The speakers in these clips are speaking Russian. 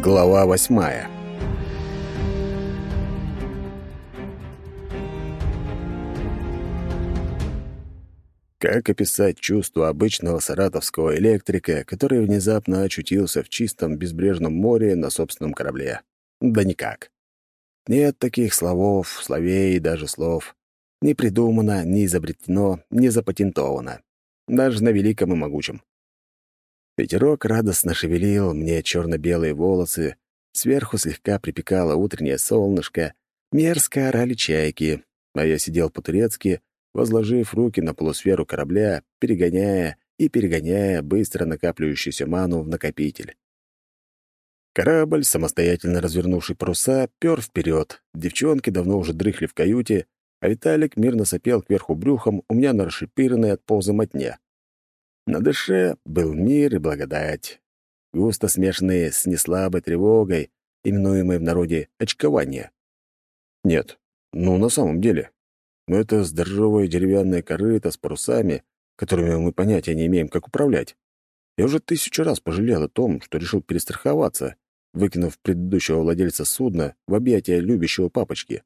Глава восьмая Как описать чувство обычного саратовского электрика, который внезапно очутился в чистом безбрежном море на собственном корабле? Да никак. Нет таких словов, словей и даже слов. Не придумано, не изобретено, не запатентовано. Даже на великом и могучем. Ветерок радостно шевелил мне черно-белые волосы, сверху слегка припекало утреннее солнышко, мерзко орали чайки, а я сидел по-турецки, возложив руки на полусферу корабля, перегоняя и перегоняя быстро накапливающуюся ману в накопитель. Корабль, самостоятельно развернувший паруса, пёр вперед. Девчонки давно уже дрыхли в каюте, а Виталик мирно сопел кверху брюхом у меня на расшипированной от полза мотне. На душе был мир и благодать, густо смешанные с неслабой тревогой, именуемой в народе очкование. Нет, ну на самом деле. Это здоровое деревянное корыто с парусами, которыми мы понятия не имеем, как управлять. Я уже тысячу раз пожалел о том, что решил перестраховаться, выкинув предыдущего владельца судна в объятия любящего папочки.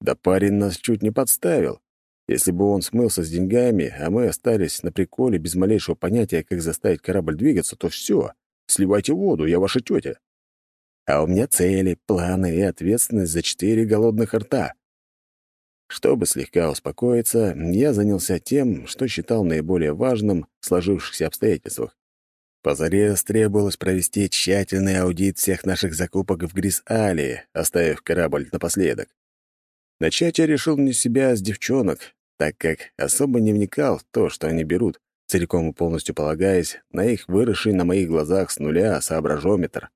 Да парень нас чуть не подставил. Если бы он смылся с деньгами, а мы остались на приколе без малейшего понятия, как заставить корабль двигаться, то все, сливайте воду, я ваша тетя. А у меня цели, планы и ответственность за четыре голодных рта. Чтобы слегка успокоиться, я занялся тем, что считал наиболее важным в сложившихся обстоятельствах. Позарез требовалось провести тщательный аудит всех наших закупок в Грис-Али, оставив корабль напоследок. Начать я решил не себя а с девчонок, так как особо не вникал в то, что они берут, целиком и полностью полагаясь на их выросший на моих глазах с нуля соображометр.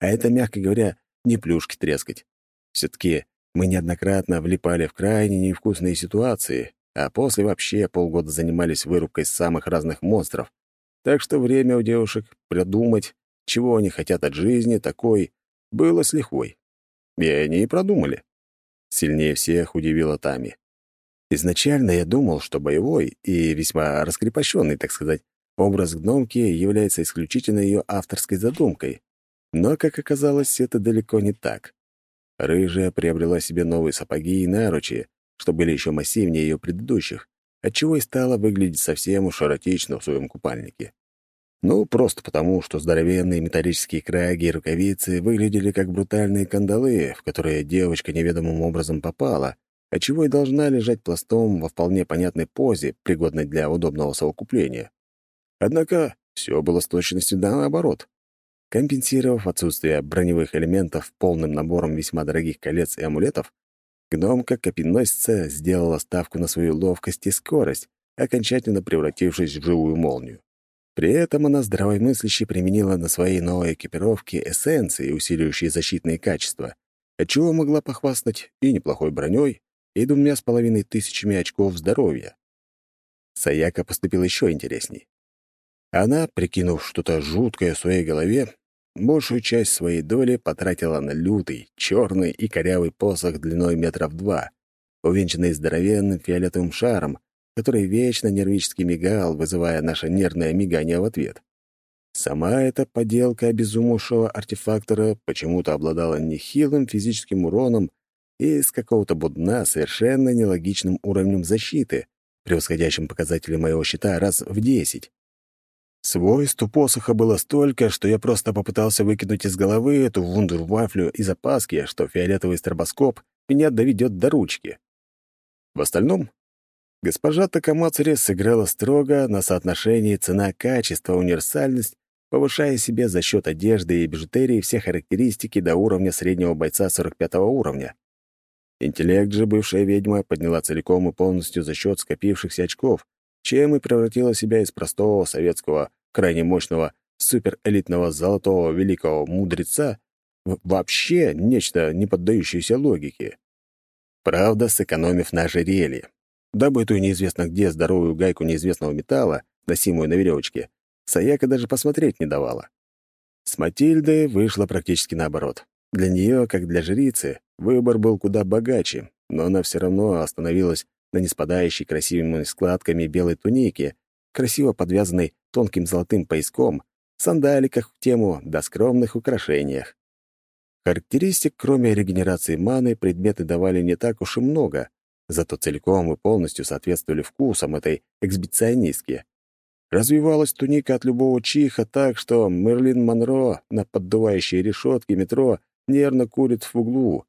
А это, мягко говоря, не плюшки трескать. все таки мы неоднократно влипали в крайне невкусные ситуации, а после вообще полгода занимались вырубкой самых разных монстров. Так что время у девушек продумать, чего они хотят от жизни, такой, было с лихвой. И они и продумали. Сильнее всех удивила Тами. Изначально я думал, что боевой и весьма раскрепощенный, так сказать, образ гномки является исключительно ее авторской задумкой. Но, как оказалось, это далеко не так. Рыжая приобрела себе новые сапоги и наручи, что были еще массивнее ее предыдущих, отчего и стала выглядеть совсем уж эротично в своем купальнике. Ну, просто потому, что здоровенные металлические краги и рукавицы выглядели как брутальные кандалы, в которые девочка неведомым образом попала, отчего и должна лежать пластом во вполне понятной позе, пригодной для удобного совокупления. Однако все было с точностью да наоборот. Компенсировав отсутствие броневых элементов полным набором весьма дорогих колец и амулетов, гномка копеносица сделала ставку на свою ловкость и скорость, окончательно превратившись в живую молнию. При этом она здравомысляще применила на своей новой экипировке эссенции, усиливающие защитные качества, отчего могла похвастать и неплохой броней, и двумя с половиной тысячами очков здоровья. Саяка поступил еще интересней. Она, прикинув что-то жуткое в своей голове, большую часть своей доли потратила на лютый, черный и корявый посох длиной метров два, увенчанный здоровенным фиолетовым шаром, который вечно нервически мигал, вызывая наше нервное мигание в ответ. Сама эта поделка обезумевшего артефактора почему-то обладала нехилым физическим уроном и с какого-то будна совершенно нелогичным уровнем защиты, превосходящим показатели моего щита раз в десять. Свойств посоха было столько, что я просто попытался выкинуть из головы эту вундервафлю из опаски, что фиолетовый стробоскоп меня доведет до ручки. В остальном Госпожа Такамацари сыграла строго на соотношении цена-качество, универсальность, повышая себе за счет одежды и бижутерии все характеристики до уровня среднего бойца 45 уровня. Интеллект же бывшая ведьма подняла целиком и полностью за счет скопившихся очков, чем и превратила себя из простого советского, крайне мощного, суперэлитного золотого великого мудреца в вообще нечто, не поддающееся логике. Правда, сэкономив на ожерелье. Добытую неизвестно где здоровую гайку неизвестного металла, носимую на веревочке, Саяка даже посмотреть не давала. С Матильдой вышло практически наоборот. Для нее, как для жрицы, выбор был куда богаче, но она все равно остановилась на неспадающей красивыми складками белой тунике, красиво подвязанной тонким золотым пояском, сандаликах в тему, да скромных украшениях. Характеристик, кроме регенерации маны, предметы давали не так уж и много, зато целиком и полностью соответствовали вкусам этой эксбиционистки. Развивалась туника от любого чиха так, что Мерлин Монро на поддувающей решетке метро нервно курит в углу.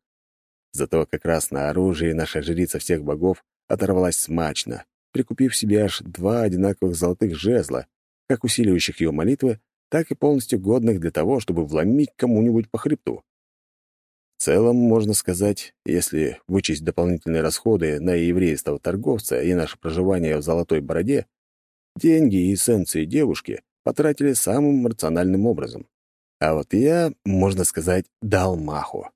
Зато как раз на оружии наша жрица всех богов оторвалась смачно, прикупив себе аж два одинаковых золотых жезла, как усиливающих ее молитвы, так и полностью годных для того, чтобы вломить кому-нибудь по хребту. В целом, можно сказать, если вычесть дополнительные расходы на еврейского торговца и наше проживание в Золотой Бороде, деньги и эссенции девушки потратили самым рациональным образом. А вот я, можно сказать, дал маху.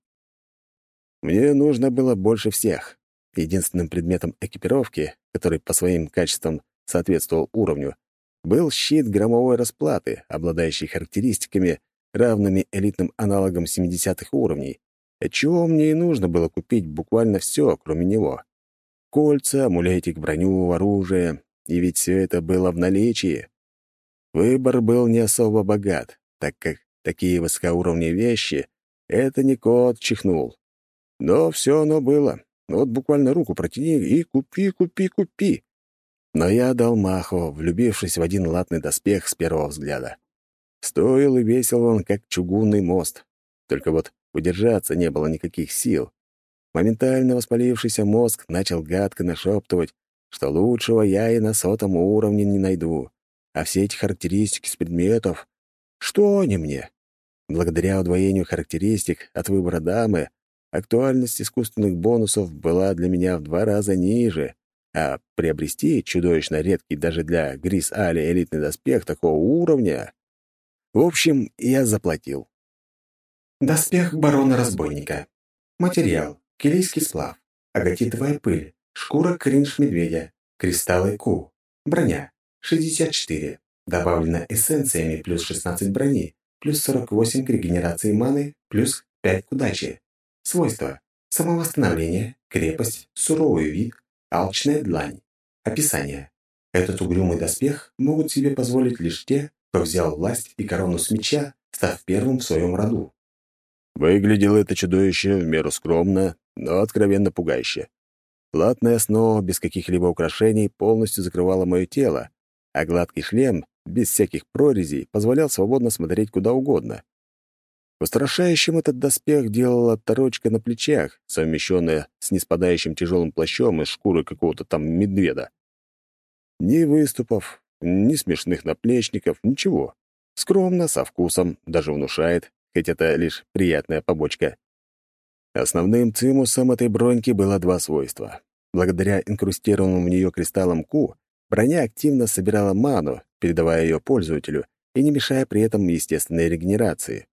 Мне нужно было больше всех. Единственным предметом экипировки, который по своим качествам соответствовал уровню, был щит громовой расплаты, обладающий характеристиками, равными элитным аналогам 70-х уровней, отчего мне и нужно было купить буквально все, кроме него. Кольца, амулетик, броню, оружие, и ведь все это было в наличии. Выбор был не особо богат, так как такие высокоуровневые вещи — это не кот чихнул. Но все оно было. Вот буквально руку протяни и купи, купи, купи. Но я дал маху, влюбившись в один латный доспех с первого взгляда. Стоил и весил он, как чугунный мост. Только вот удержаться не было никаких сил. Моментально воспалившийся мозг начал гадко нашептывать, что лучшего я и на сотом уровне не найду. А все эти характеристики с предметов... Что они мне? Благодаря удвоению характеристик от выбора дамы актуальность искусственных бонусов была для меня в два раза ниже, а приобрести чудовищно редкий даже для Грис Али элитный доспех такого уровня... В общем, я заплатил. Доспех барона-разбойника. Материал. Килийский сплав. Агатитовая пыль. Шкура кринж-медведя. Кристаллы Ку. Броня. 64. Добавлено эссенциями плюс 16 брони, плюс 48 к регенерации маны, плюс 5 к удаче. Свойства. Самовосстановление, крепость, суровый вид, алчная длань. Описание. Этот угрюмый доспех могут себе позволить лишь те, кто взял власть и корону с меча, став первым в своем роду. Выглядело это чудовище в меру скромно, но откровенно пугающе. Латная основа без каких-либо украшений полностью закрывала мое тело, а гладкий шлем, без всяких прорезей, позволял свободно смотреть куда угодно. Устрашающим этот доспех делала торочка на плечах, совмещенная с неспадающим тяжелым плащом из шкуры какого-то там медведа. Ни выступов, ни смешных наплечников, ничего. Скромно, со вкусом, даже внушает, хоть это лишь приятная побочка. Основным цимусом этой броньки было два свойства. Благодаря инкрустированному в нее кристаллам Ку, броня активно собирала ману, передавая ее пользователю и не мешая при этом естественной регенерации.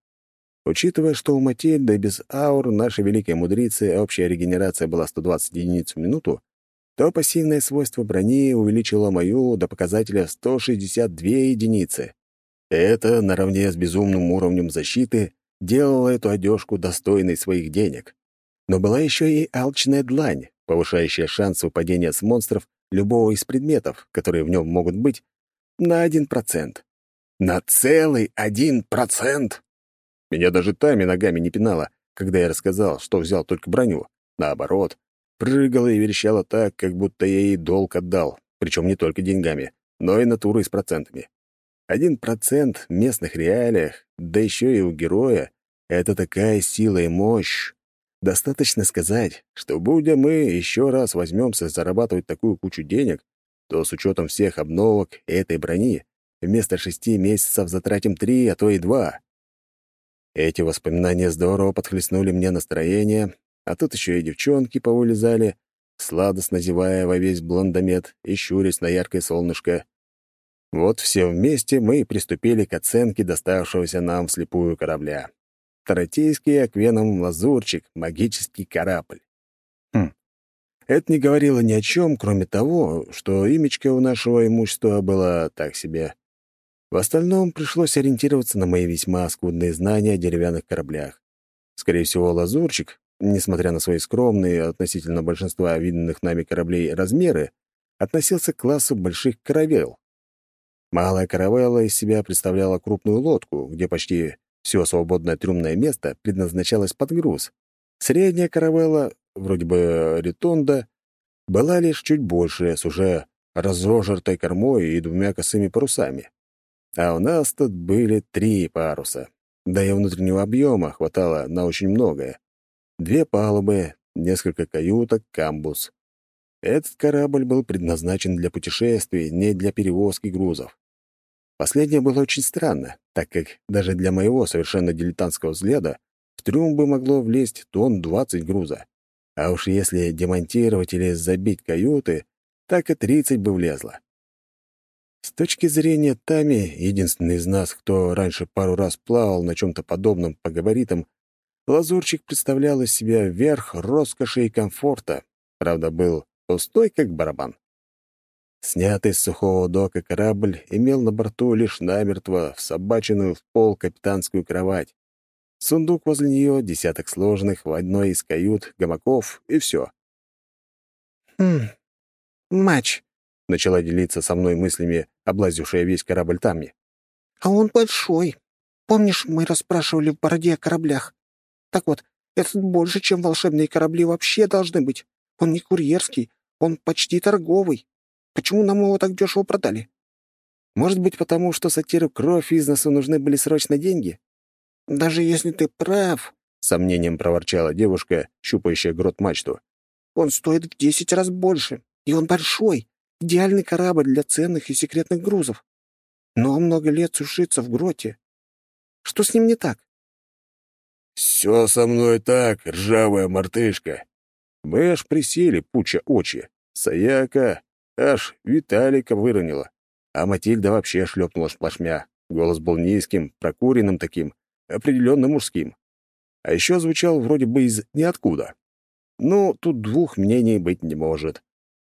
Учитывая, что у Матильды без аур нашей великой мудрицы общая регенерация была 120 единиц в минуту, то пассивное свойство брони увеличило мою до показателя 162 единицы. Это, наравне с безумным уровнем защиты, делало эту одежку достойной своих денег. Но была еще и алчная длань, повышающая шанс выпадения с монстров любого из предметов, которые в нем могут быть, на 1%. На целый 1%! Меня даже Тами ногами не пинала, когда я рассказал, что взял только броню. Наоборот, прыгала и верещала так, как будто я ей долг отдал, причем не только деньгами, но и натурой с процентами. Один процент в местных реалиях, да еще и у героя, это такая сила и мощь. Достаточно сказать, что будем мы еще раз возьмемся зарабатывать такую кучу денег, то с учетом всех обновок этой брони вместо шести месяцев затратим три, а то и два. Эти воспоминания здорово подхлестнули мне настроение, а тут еще и девчонки повылезали, сладостно зевая во весь блондомет и щурясь на яркое солнышко. Вот все вместе мы и приступили к оценке доставшегося нам вслепую корабля. Таратейский аквеном лазурчик, магический корабль. Хм. Это не говорило ни о чем, кроме того, что имечко у нашего имущества было так себе. В остальном пришлось ориентироваться на мои весьма скудные знания о деревянных кораблях. Скорее всего, лазурчик, несмотря на свои скромные относительно большинства виденных нами кораблей размеры, относился к классу больших каравел. Малая каравелла из себя представляла крупную лодку, где почти все свободное трюмное место предназначалось под груз. Средняя каравелла, вроде бы ритонда, была лишь чуть больше, с уже разожертой кормой и двумя косыми парусами. А у нас тут были три паруса. Да и внутреннего объема хватало на очень многое. Две палубы, несколько каюток, камбус. Этот корабль был предназначен для путешествий, не для перевозки грузов. Последнее было очень странно, так как даже для моего совершенно дилетантского взгляда в трюм бы могло влезть тонн 20 груза. А уж если демонтировать или забить каюты, так и 30 бы влезло. С точки зрения Тами, единственный из нас, кто раньше пару раз плавал на чем-то подобном по габаритам, лазурчик представлял из себя верх роскоши и комфорта, правда, был пустой, как барабан. Снятый с сухого дока корабль имел на борту лишь намертво всобаченную в пол капитанскую кровать. Сундук возле нее, десяток сложных в одной из кают, гамаков и все. «Хм, матч», — начала делиться со мной мыслями, облазившая весь корабль Тамми. «А он большой. Помнишь, мы расспрашивали в бороде о кораблях? Так вот, этот больше, чем волшебные корабли вообще должны быть. Он не курьерский, он почти торговый. Почему нам его так дешево продали? Может быть, потому что сатиру кровь из носу нужны были срочно деньги? Даже если ты прав, — сомнением проворчала девушка, щупающая грот мачту. Он стоит в десять раз больше, и он большой. Идеальный корабль для ценных и секретных грузов. Но много лет сушится в гроте. Что с ним не так? «Все со мной так, ржавая мартышка». Мы аж присели, пуча очи. Саяка аж Виталика выронила. А Матильда вообще шлепнула сплошмя. Голос был низким, прокуренным таким, определенно мужским. А еще звучал вроде бы из ниоткуда. Ну, тут двух мнений быть не может.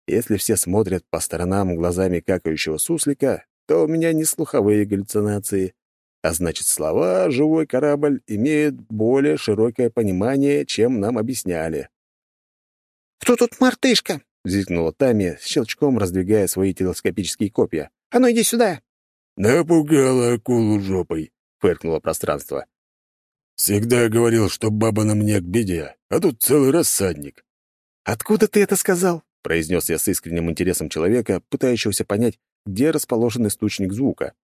Если все смотрят по сторонам глазами какающего суслика, то у меня не слуховые галлюцинации, а значит, слова «живой корабль» имеют более широкое понимание, чем нам объясняли. «Кто тут мартышка?» — зикнула Тами, щелчком раздвигая свои телескопические копья. «А ну иди сюда!» «Напугала акулу жопой», — фыркнуло пространство. «Всегда говорил, что баба на мне к беде, а тут целый рассадник». «Откуда ты это сказал?» — произнес я с искренним интересом человека, пытающегося понять, где расположен источник звука.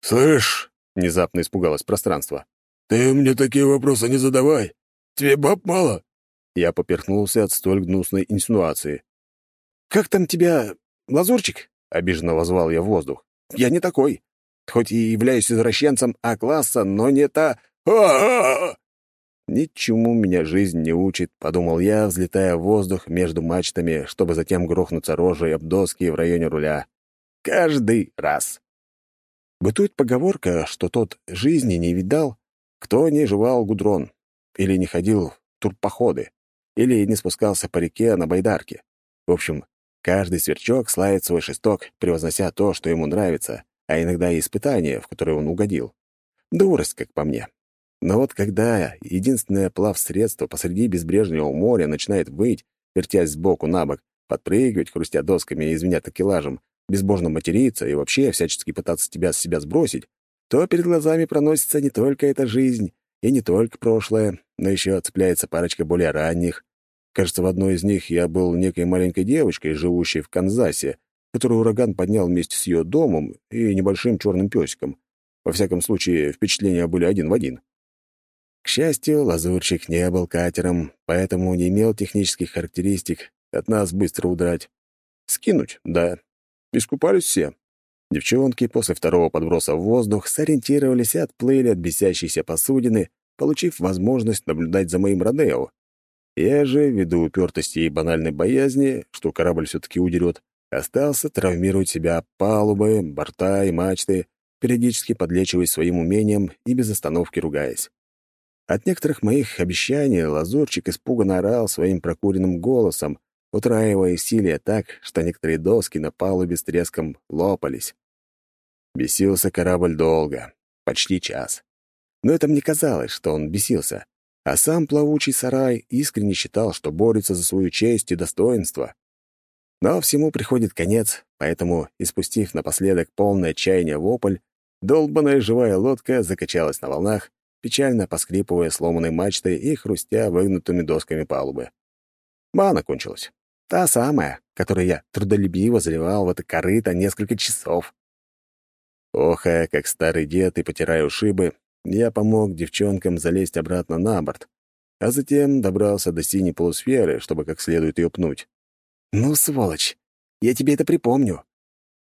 «Слышь!» — внезапно испугалось пространство. «Ты мне такие вопросы не задавай! Тебе баб мало?» Я поперхнулся от столь гнусной инсинуации. «Как там тебя, лазурчик?» — обиженно возвал я в воздух. «Я не такой. Хоть и являюсь извращенцем А-класса, но не та... а! «Ничему меня жизнь не учит», — подумал я, взлетая в воздух между мачтами, чтобы затем грохнуться рожей об доски в районе руля. Каждый раз. Бытует поговорка, что тот жизни не видал, кто не жевал гудрон, или не ходил в турпоходы, или не спускался по реке на байдарке. В общем, каждый сверчок славит свой шесток, превознося то, что ему нравится, а иногда и испытания, в которые он угодил. Дурость, как по мне. Но вот когда единственное плавсредство посреди безбрежного моря начинает выть, вертясь сбоку на бок, подпрыгивать, хрустя досками и звеня такелажем, безбожно материться и вообще всячески пытаться тебя с себя сбросить, то перед глазами проносится не только эта жизнь и не только прошлое, но еще цепляется парочка более ранних. Кажется, в одной из них я был некой маленькой девочкой, живущей в Канзасе, которую ураган поднял вместе с ее домом и небольшим черным песиком. Во всяком случае, впечатления были один в один. К счастью, лазурчик не был катером, поэтому не имел технических характеристик от нас быстро удрать. Скинуть, да. Искупались все. Девчонки после второго подброса в воздух сориентировались и отплыли от бесящейся посудины, получив возможность наблюдать за моим Родео. Я же, ввиду упертости и банальной боязни, что корабль все-таки удерет, остался травмировать себя палубы, борта и мачты, периодически подлечиваясь своим умением и без остановки ругаясь. От некоторых моих обещаний лазурчик испуганно орал своим прокуренным голосом, утраивая силе так, что некоторые доски на палубе с треском лопались. Бесился корабль долго, почти час. Но это мне казалось, что он бесился, а сам плавучий сарай искренне считал, что борется за свою честь и достоинство. Но всему приходит конец, поэтому, испустив напоследок полное отчаяние вопль, долбаная живая лодка закачалась на волнах, печально поскрипывая сломанной мачтой и хрустя выгнутыми досками палубы. Мана кончилась. Та самая, которую я трудолюбиво заливал в это корыто несколько часов. Охая, как старый дед, и потирая ушибы, я помог девчонкам залезть обратно на борт, а затем добрался до синей полусферы, чтобы как следует ее пнуть. «Ну, сволочь, я тебе это припомню».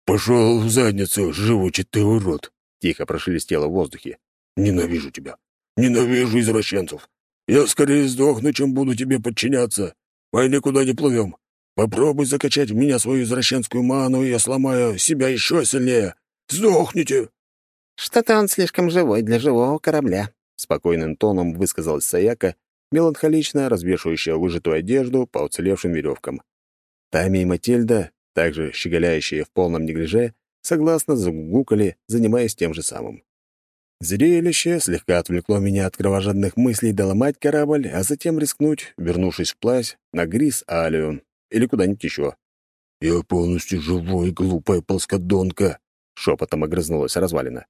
«Пошел в задницу, живучий ты урод!» — тихо прошелестело в воздухе. «Ненавижу тебя! Ненавижу извращенцев! Я скорее сдохну, чем буду тебе подчиняться! Мы никуда не плывем! Попробуй закачать в меня свою извращенскую ману, и я сломаю себя еще сильнее! Сдохните!» «Что-то он слишком живой для живого корабля», — спокойным тоном высказалась Саяка, меланхолично развешивающая выжатую одежду по уцелевшим веревкам. Тами и Матильда, также щеголяющие в полном неглиже, согласно загугукали, занимаясь тем же самым. Зрелище слегка отвлекло меня от кровожадных мыслей доломать корабль, а затем рискнуть, вернувшись вплавь, на Грис Алиум или куда-нибудь еще. «Я полностью живой, глупая плоскодонка!» — шепотом огрызнулась развалина.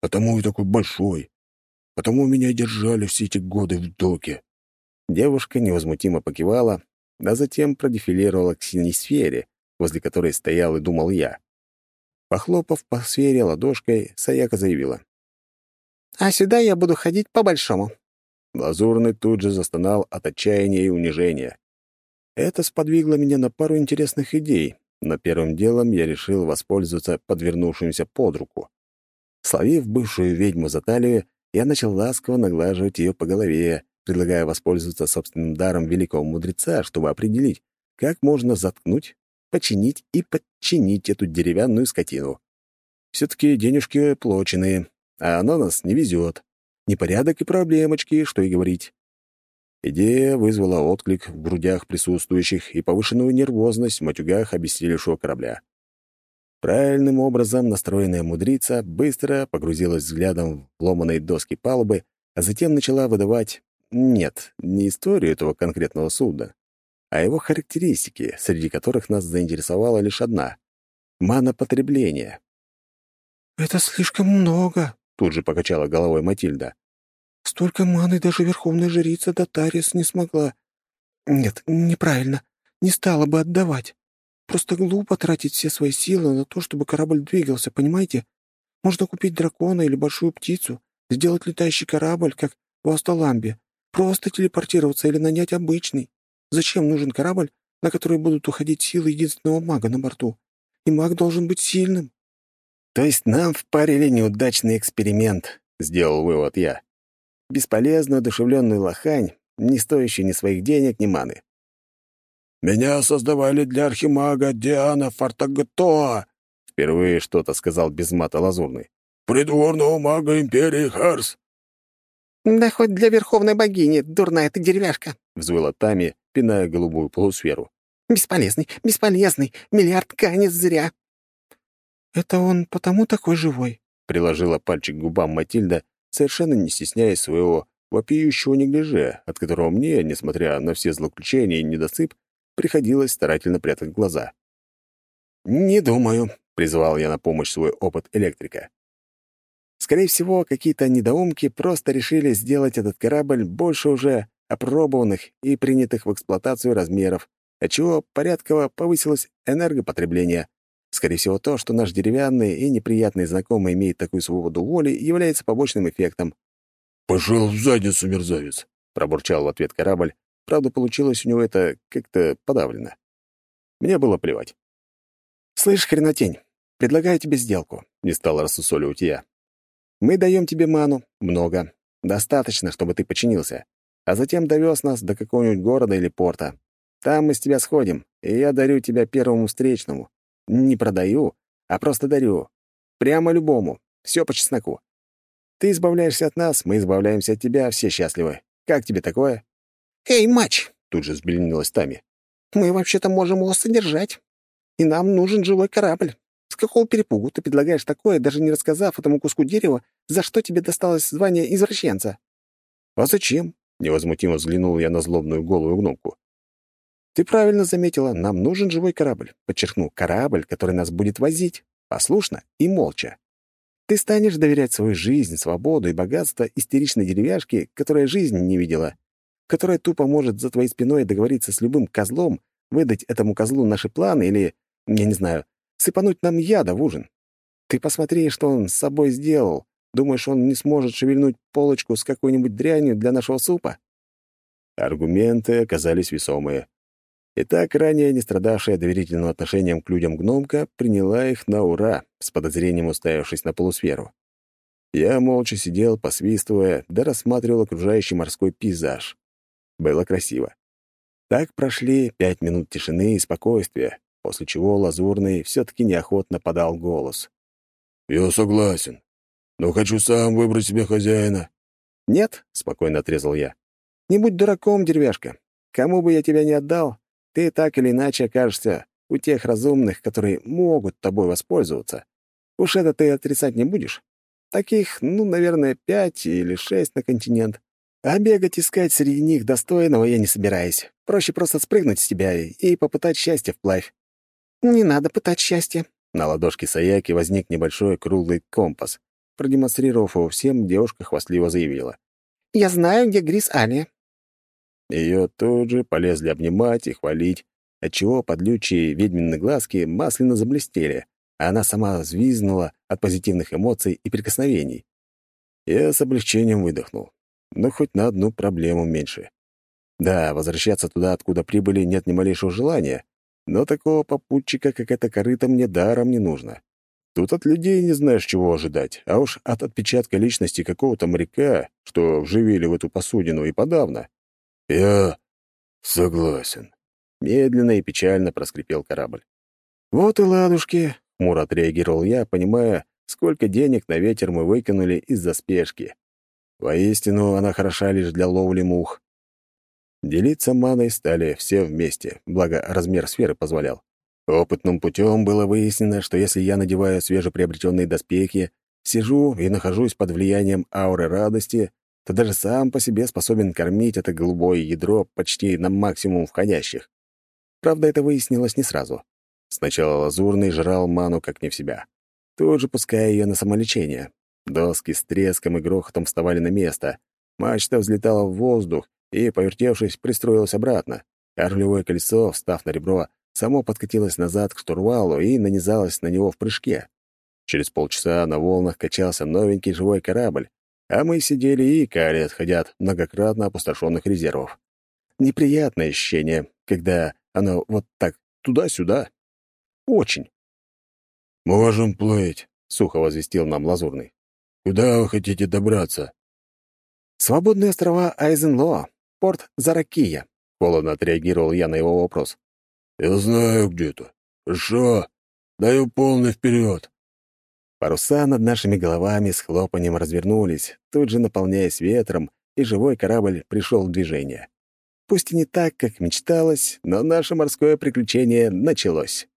«Потому и такой большой. Потому меня держали все эти годы в доке». Девушка невозмутимо покивала, а затем продефилировала к синей сфере, возле которой стоял и думал я. Похлопав по сфере ладошкой, Саяка заявила. «А сюда я буду ходить по-большому». Лазурный тут же застонал от отчаяния и унижения. Это сподвигло меня на пару интересных идей, но первым делом я решил воспользоваться подвернувшимся под руку. Словив бывшую ведьму за талию, я начал ласково наглаживать ее по голове, предлагая воспользоваться собственным даром великого мудреца, чтобы определить, как можно заткнуть, починить и подчинить эту деревянную скотину. Все-таки денежки плоченные, а оно нас не везет. Непорядок и проблемочки, что и говорить. Идея вызвала отклик в грудях присутствующих и повышенную нервозность в матюгах обессилевшего корабля. Правильным образом настроенная мудрица быстро погрузилась взглядом в ломаные доски палубы, а затем начала выдавать нет, не историю этого конкретного судна, а его характеристики, среди которых нас заинтересовала лишь одна — манопотребление. «Это слишком много», — тут же покачала головой Матильда. «Столько маны даже верховная жрица Датарис не смогла. Нет, неправильно, не стала бы отдавать. Просто глупо тратить все свои силы на то, чтобы корабль двигался, понимаете? Можно купить дракона или большую птицу, сделать летающий корабль, как в Асталамбе, Просто телепортироваться или нанять обычный. Зачем нужен корабль, на который будут уходить силы единственного мага на борту? И маг должен быть сильным. То есть нам впарили неудачный эксперимент, сделал вывод я. Бесполезную одушевленную лохань, не стоящую ни своих денег, ни маны. «Меня создавали для архимага Диана Фартагатоа», — впервые что-то сказал без мата Лазурный. «Придворного мага Империи Харс. «Да хоть для верховной богини, дурная ты деревяшка!» — взвыла Тами, пиная голубую полусферу. «Бесполезный, бесполезный, миллиард канец зря!» «Это он потому такой живой?» — приложила пальчик к губам Матильда, совершенно не стесняясь своего вопиющего неглиже, от которого мне, несмотря на все злоключения и недосып, приходилось старательно прятать глаза. «Не думаю», — призвал я на помощь свой опыт электрика. Скорее всего, какие-то недоумки просто решили сделать этот корабль больше уже опробованных и принятых в эксплуатацию размеров, отчего порядково повысилось энергопотребление. Скорее всего, то, что наш деревянный и неприятный знакомый имеет такую свободу воли, является побочным эффектом. «Пошел в задницу, мерзавец!» — пробурчал в ответ корабль. Правда, получилось у него это как-то подавлено. Мне было плевать. «Слышь, хренотень, предлагаю тебе сделку», — не стал рассусоливать я. Мы даем тебе ману, много. Достаточно, чтобы ты починился. А затем довез нас до какого-нибудь города или порта. Там мы с тебя сходим, и я дарю тебя первому встречному. Не продаю, а просто дарю. Прямо любому. Все по чесноку. Ты избавляешься от нас, мы избавляемся от тебя, все счастливы. Как тебе такое?» «Эй, матч!» — тут же взбеленилась Тами. «Мы вообще-то можем его содержать. И нам нужен живой корабль. С какого перепугу ты предлагаешь такое, даже не рассказав этому куску дерева, за что тебе досталось звание извращенца?» «А зачем?» — невозмутимо взглянул я на злобную голую гномку. Ты правильно заметила, нам нужен живой корабль. Подчеркну, корабль, который нас будет возить, послушно и молча. Ты станешь доверять свою жизнь, свободу и богатство истеричной деревяшке, которая жизнь не видела, которая тупо может за твоей спиной договориться с любым козлом, выдать этому козлу наши планы или, я не знаю, сыпануть нам яда в ужин. Ты посмотри, что он с собой сделал. Думаешь, он не сможет шевельнуть полочку с какой-нибудь дрянью для нашего супа? Аргументы оказались весомые. И так ранее не страдавшая доверительным отношением к людям гномка приняла их на ура, с подозрением уставившись на полусферу. Я молча сидел, посвистывая, да рассматривал окружающий морской пейзаж. Было красиво. Так прошли пять минут тишины и спокойствия, после чего Лазурный все-таки неохотно подал голос. «Я согласен, но хочу сам выбрать себе хозяина». «Нет», — спокойно отрезал я. «Не будь дураком, деревяшка. Кому бы я тебя не отдал, ты так или иначе окажешься у тех разумных, которые могут тобой воспользоваться. Уж это ты отрицать не будешь. Таких, ну, наверное, пять или шесть на континент. А бегать искать среди них достойного я не собираюсь. Проще просто спрыгнуть с тебя и попытать счастье вплавь. Не надо пытать счастье. На ладошке Саяки возник небольшой круглый компас. Продемонстрировав его всем, девушка хвастливо заявила. «Я знаю, где Грис Али. Ее тут же полезли обнимать и хвалить, отчего подлючие ведьмины глазки масляно заблестели, а она сама взвизгнула от позитивных эмоций и прикосновений. Я с облегчением выдохнул. Но хоть на одну проблему меньше. Да, возвращаться туда, откуда прибыли, нет ни малейшего желания, но такого попутчика, как эта корыта, мне даром не нужно. Тут от людей не знаешь, чего ожидать, а уж от отпечатка личности какого-то моряка, что вживили в эту посудину, и подавно. «Я согласен», — медленно и печально проскрипел корабль. «Вот и ладушки», — хмуро отреагировал я, понимая, сколько денег на ветер мы выкинули из-за спешки. Воистину, она хороша лишь для ловли мух. Делиться маной стали все вместе, благо размер сферы позволял. Опытным путем было выяснено, что если я надеваю свежеприобретенные доспехи, сижу и нахожусь под влиянием ауры радости, то даже сам по себе способен кормить это голубое ядро почти на максимум входящих. Правда, это выяснилось не сразу. Сначала Лазурный жрал ману как не в себя, тут же пуская ее на самолечение. Доски с треском и грохотом вставали на место, мачта взлетала в воздух и, повертевшись, пристроилась обратно, рулевое колесо, встав на ребро, само подкатилось назад к штурвалу и нанизалось на него в прыжке. Через полчаса на волнах качался новенький живой корабль, а мы сидели и икали, отходя от многократно опустошенных резервов. Неприятное ощущение, когда оно вот так туда-сюда. Очень. «Можем плыть», — сухо возвестил нам Лазурный. «Куда вы хотите добраться?» «Свободные острова Айзенлоа, порт Заракия», — холодно отреагировал я на его вопрос. «Я знаю где-то. Хорошо. Даю полный вперед. Паруса над нашими головами с хлопанием развернулись, тут же наполняясь ветром, и живой корабль пришел в движение. Пусть и не так, как мечталось, но наше морское приключение началось.